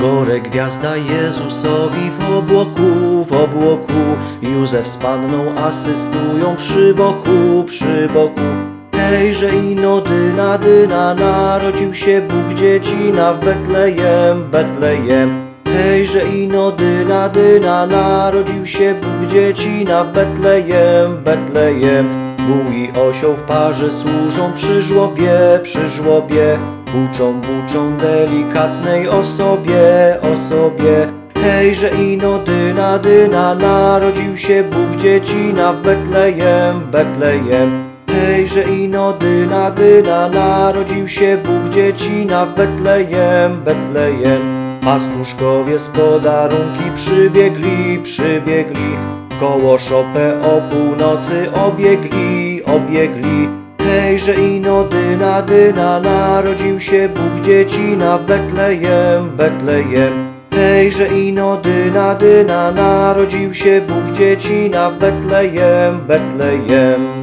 wieczorek gwiazda Jezusowi w obłoku, w obłoku. Józef z panną asystują przy boku, przy boku. Hejże ino dyna, dyna, narodził się Bóg dziecina w Betlejem, Betlejem. Hejże ino dyna, dyna, narodził się Bóg dziecina w Betlejem, Betlejem. Wół i osioł w parze służą przy żłobie, przy żłobie. Buczą, buczą delikatnej osobie, osobie. Hejże ino dyna, dyna, narodził się Bóg dziecina w Betlejem, Betlejem. Hejże ino dyna, dyna, narodził się Bóg dziecina w Betlejem, Betlejem. Pastuszkowie z podarunki przybiegli, przybiegli. Koło szopę o północy obiegli, obiegli. Hejże ino dyna, dyna, narodził się Bóg dziecina w Betlejem, Betlejem. Hejże ino dyna, dyna, narodził się Bóg dziecina w Betlejem, Betlejem.